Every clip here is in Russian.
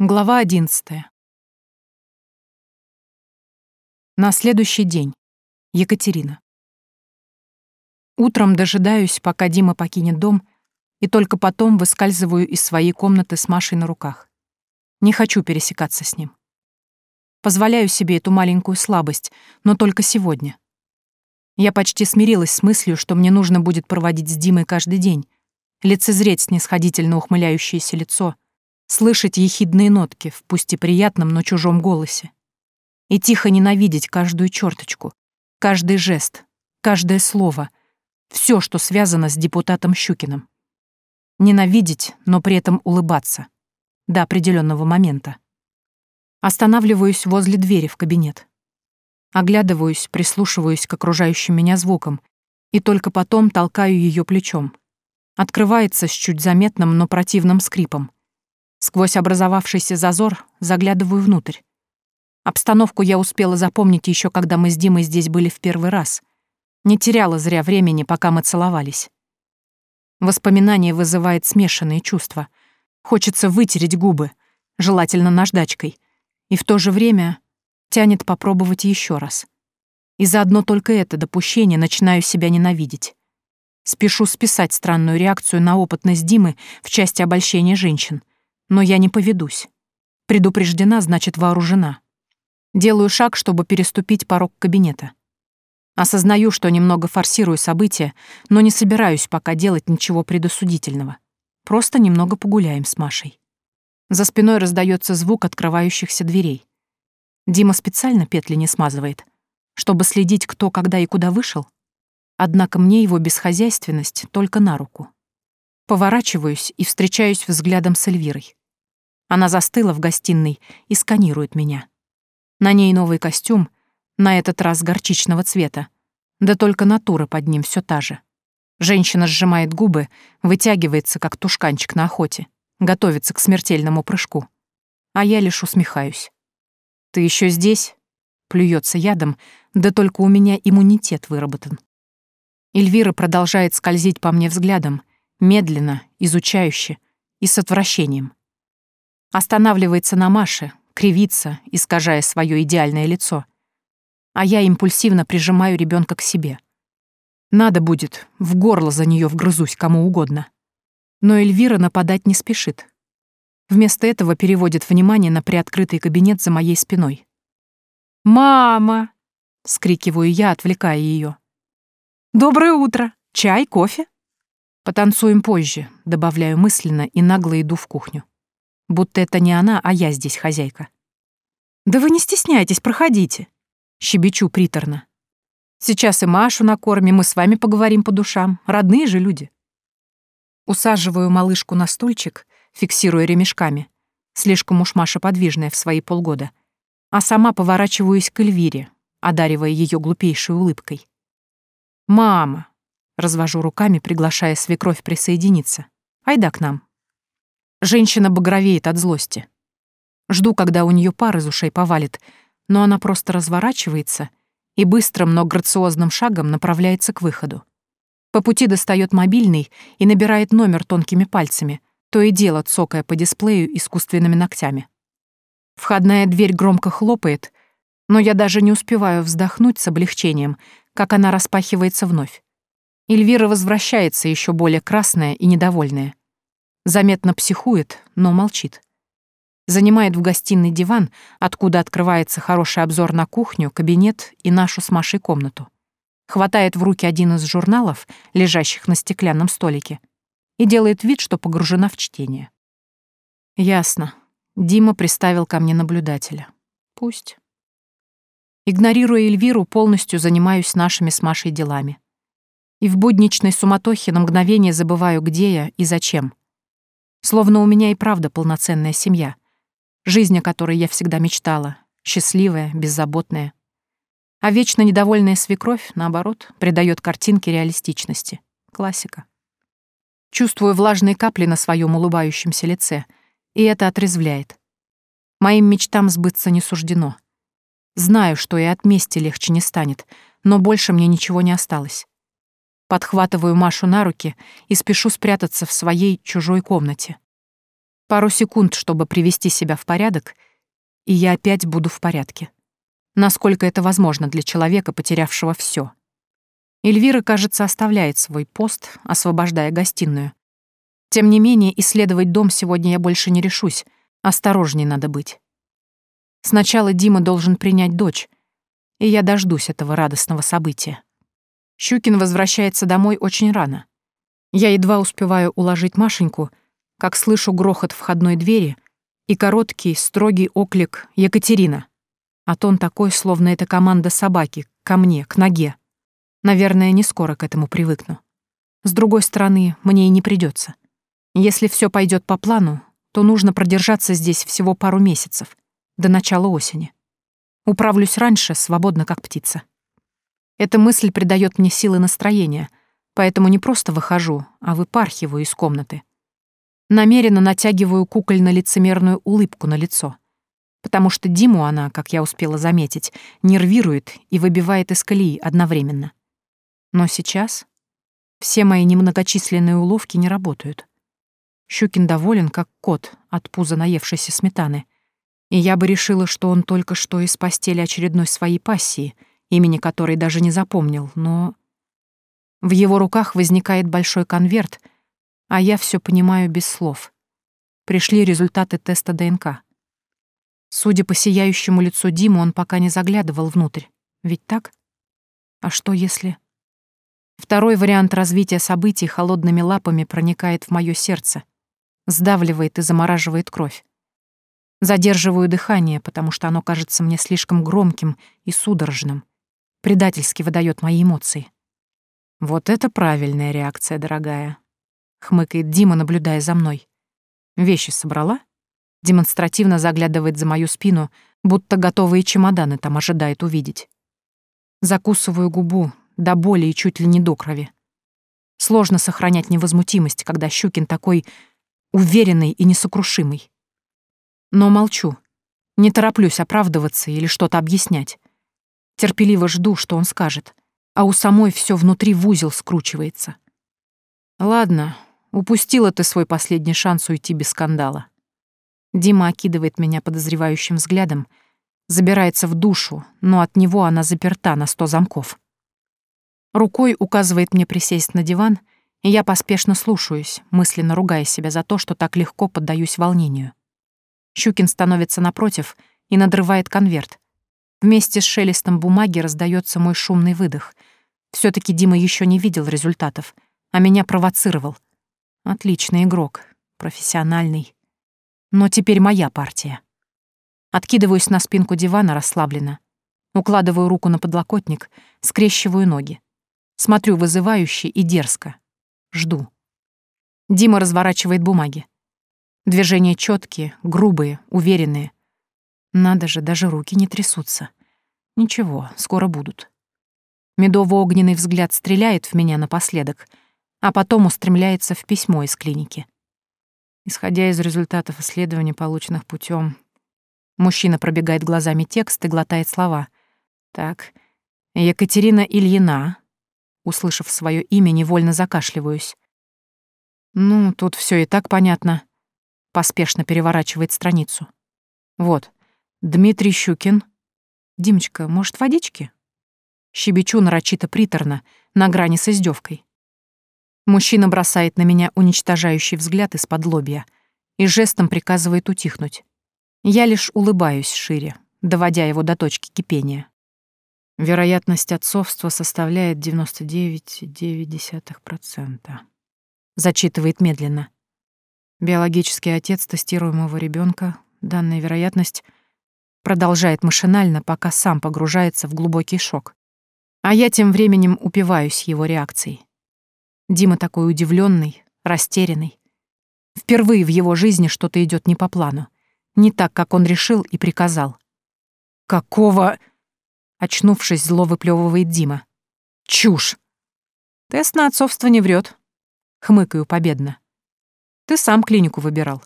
Глава 11. На следующий день. Екатерина. Утром дожидаюсь, пока Дима покинет дом, и только потом выскальзываю из своей комнаты с Машей на руках. Не хочу пересекаться с ним. Позволяю себе эту маленькую слабость, но только сегодня. Я почти смирилась с мыслью, что мне нужно будет проводить с Димой каждый день, лицезреть снисходительно ухмыляющееся лицо — слышать ехидные нотки в пусть и приятном, но чужом голосе. И тихо ненавидеть каждую черточку, каждый жест, каждое слово, все, что связано с депутатом Щукиным. Ненавидеть, но при этом улыбаться. До определенного момента. Останавливаюсь возле двери в кабинет. Оглядываюсь, прислушиваюсь к окружающим меня звукам и только потом толкаю ее плечом. Открывается с чуть заметным, но противным скрипом — Сквозь образовавшийся зазор заглядываю внутрь. Обстановку я успела запомнить еще когда мы с Димой здесь были в первый раз. Не теряла зря времени, пока мы целовались. Воспоминание вызывает смешанные чувства. Хочется вытереть губы, желательно наждачкой, и в то же время тянет попробовать еще раз. И за одно только это допущение начинаю себя ненавидеть. Спешу списать странную реакцию на опытность Димы в части обольщения женщин но я не поведусь. Предупреждена, значит, вооружена. Делаю шаг, чтобы переступить порог кабинета. Осознаю, что немного форсирую события, но не собираюсь пока делать ничего предосудительного. Просто немного погуляем с Машей. За спиной раздается звук открывающихся дверей. Дима специально петли не смазывает, чтобы следить, кто, когда и куда вышел. Однако мне его бесхозяйственность только на руку. Поворачиваюсь и встречаюсь взглядом с Эльвирой. Она застыла в гостиной и сканирует меня. На ней новый костюм, на этот раз горчичного цвета. Да только натура под ним все та же. Женщина сжимает губы, вытягивается, как тушканчик на охоте, готовится к смертельному прыжку. А я лишь усмехаюсь. «Ты еще здесь?» — плюется ядом, да только у меня иммунитет выработан. Эльвира продолжает скользить по мне взглядом, медленно, изучающе и с отвращением. Останавливается на Маше, кривится, искажая свое идеальное лицо. А я импульсивно прижимаю ребенка к себе. Надо будет, в горло за нее вгрызусь кому угодно. Но Эльвира нападать не спешит. Вместо этого переводит внимание на приоткрытый кабинет за моей спиной. «Мама!» — скрикиваю я, отвлекая ее. «Доброе утро! Чай, кофе?» «Потанцуем позже», — добавляю мысленно и нагло иду в кухню будто это не она, а я здесь хозяйка. «Да вы не стесняйтесь, проходите», — щебечу приторно. «Сейчас и Машу накормим, мы с вами поговорим по душам. Родные же люди». Усаживаю малышку на стульчик, фиксируя ремешками. Слишком уж Маша подвижная в свои полгода. А сама поворачиваюсь к Эльвире, одаривая ее глупейшей улыбкой. «Мама!» — развожу руками, приглашая свекровь присоединиться. «Айда к нам!» Женщина багровеет от злости. Жду, когда у нее пар из ушей повалит, но она просто разворачивается и быстрым, но грациозным шагом направляется к выходу. По пути достает мобильный и набирает номер тонкими пальцами, то и дело цокая по дисплею искусственными ногтями. Входная дверь громко хлопает, но я даже не успеваю вздохнуть с облегчением, как она распахивается вновь. Эльвира возвращается еще более красная и недовольная. Заметно психует, но молчит. Занимает в гостиной диван, откуда открывается хороший обзор на кухню, кабинет и нашу с Машей комнату. Хватает в руки один из журналов, лежащих на стеклянном столике, и делает вид, что погружена в чтение. Ясно. Дима приставил ко мне наблюдателя. Пусть. Игнорируя Эльвиру, полностью занимаюсь нашими с Машей делами. И в будничной суматохе на мгновение забываю, где я и зачем — Словно у меня и правда полноценная семья. Жизнь, о которой я всегда мечтала. Счастливая, беззаботная. А вечно недовольная свекровь, наоборот, придает картинке реалистичности. Классика. Чувствую влажные капли на своем улыбающемся лице, и это отрезвляет. Моим мечтам сбыться не суждено. Знаю, что и от мести легче не станет, но больше мне ничего не осталось. Подхватываю Машу на руки и спешу спрятаться в своей чужой комнате. Пару секунд, чтобы привести себя в порядок, и я опять буду в порядке. Насколько это возможно для человека, потерявшего все. Эльвира, кажется, оставляет свой пост, освобождая гостиную. Тем не менее, исследовать дом сегодня я больше не решусь. Осторожней надо быть. Сначала Дима должен принять дочь, и я дождусь этого радостного события. Щукин возвращается домой очень рано. Я едва успеваю уложить Машеньку, как слышу грохот входной двери и короткий, строгий оклик «Екатерина». А тон такой, словно это команда собаки, ко мне, к ноге. Наверное, не скоро к этому привыкну. С другой стороны, мне и не придется. Если все пойдет по плану, то нужно продержаться здесь всего пару месяцев, до начала осени. Управлюсь раньше, свободно как птица. Эта мысль придает мне силы настроения, поэтому не просто выхожу, а выпархиваю из комнаты. Намеренно натягиваю кукольно-лицемерную улыбку на лицо. Потому что Диму она, как я успела заметить, нервирует и выбивает из колеи одновременно. Но сейчас все мои немногочисленные уловки не работают. Щукин доволен, как кот от пуза наевшейся сметаны. И я бы решила, что он только что из постели очередной своей пассии — имени которой даже не запомнил, но... В его руках возникает большой конверт, а я все понимаю без слов. Пришли результаты теста ДНК. Судя по сияющему лицу Димы, он пока не заглядывал внутрь. Ведь так? А что если... Второй вариант развития событий холодными лапами проникает в мое сердце, сдавливает и замораживает кровь. Задерживаю дыхание, потому что оно кажется мне слишком громким и судорожным предательски выдает мои эмоции. «Вот это правильная реакция, дорогая», — хмыкает Дима, наблюдая за мной. «Вещи собрала?» Демонстративно заглядывает за мою спину, будто готовые чемоданы там ожидает увидеть. Закусываю губу, до боли и чуть ли не до крови. Сложно сохранять невозмутимость, когда Щукин такой уверенный и несокрушимый. Но молчу. Не тороплюсь оправдываться или что-то объяснять терпеливо жду, что он скажет, а у самой все внутри в узел скручивается. Ладно, упустила ты свой последний шанс уйти без скандала. Дима окидывает меня подозревающим взглядом, забирается в душу, но от него она заперта на сто замков. Рукой указывает мне присесть на диван, и я поспешно слушаюсь, мысленно ругая себя за то, что так легко поддаюсь волнению. Щукин становится напротив и надрывает конверт, Вместе с шелестом бумаги раздается мой шумный выдох. все таки Дима еще не видел результатов, а меня провоцировал. Отличный игрок, профессиональный. Но теперь моя партия. Откидываюсь на спинку дивана расслабленно. Укладываю руку на подлокотник, скрещиваю ноги. Смотрю вызывающе и дерзко. Жду. Дима разворачивает бумаги. Движения четкие, грубые, уверенные. Надо же, даже руки не трясутся. Ничего, скоро будут. Медово-огненный взгляд стреляет в меня напоследок, а потом устремляется в письмо из клиники. Исходя из результатов исследования, полученных путем, мужчина пробегает глазами текст и глотает слова. Так, Екатерина Ильина. Услышав свое имя, невольно закашливаюсь. Ну, тут все и так понятно. Поспешно переворачивает страницу. Вот. Дмитрий Щукин. Димочка, может, водички? Щебечу нарочито приторно, на грани с издевкой. Мужчина бросает на меня уничтожающий взгляд из-под лобья и жестом приказывает утихнуть. Я лишь улыбаюсь шире, доводя его до точки кипения. Вероятность отцовства составляет 99,9%. Зачитывает медленно. Биологический отец тестируемого ребенка, данная вероятность — Продолжает машинально, пока сам погружается в глубокий шок. А я тем временем упиваюсь его реакцией. Дима такой удивленный, растерянный. Впервые в его жизни что-то идет не по плану. Не так, как он решил и приказал. «Какого...» Очнувшись, зло выплевывает Дима. «Чушь!» «Тест на отцовство не врет», — хмыкаю победно. «Ты сам клинику выбирал».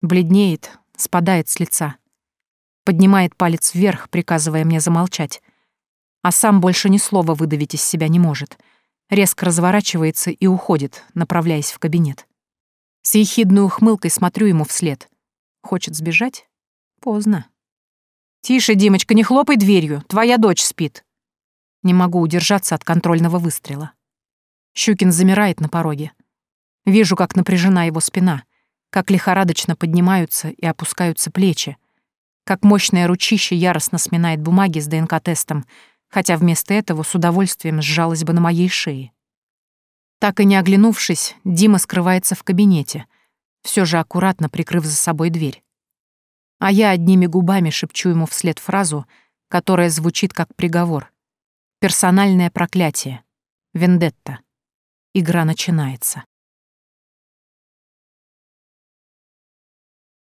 Бледнеет, спадает с лица поднимает палец вверх, приказывая мне замолчать. А сам больше ни слова выдавить из себя не может. Резко разворачивается и уходит, направляясь в кабинет. С ехидной ухмылкой смотрю ему вслед. Хочет сбежать? Поздно. «Тише, Димочка, не хлопай дверью, твоя дочь спит». Не могу удержаться от контрольного выстрела. Щукин замирает на пороге. Вижу, как напряжена его спина, как лихорадочно поднимаются и опускаются плечи, как мощное ручище яростно сминает бумаги с ДНК-тестом, хотя вместо этого с удовольствием сжалась бы на моей шее. Так и не оглянувшись, Дима скрывается в кабинете, все же аккуратно прикрыв за собой дверь. А я одними губами шепчу ему вслед фразу, которая звучит как приговор. Персональное проклятие. Вендетта. Игра начинается.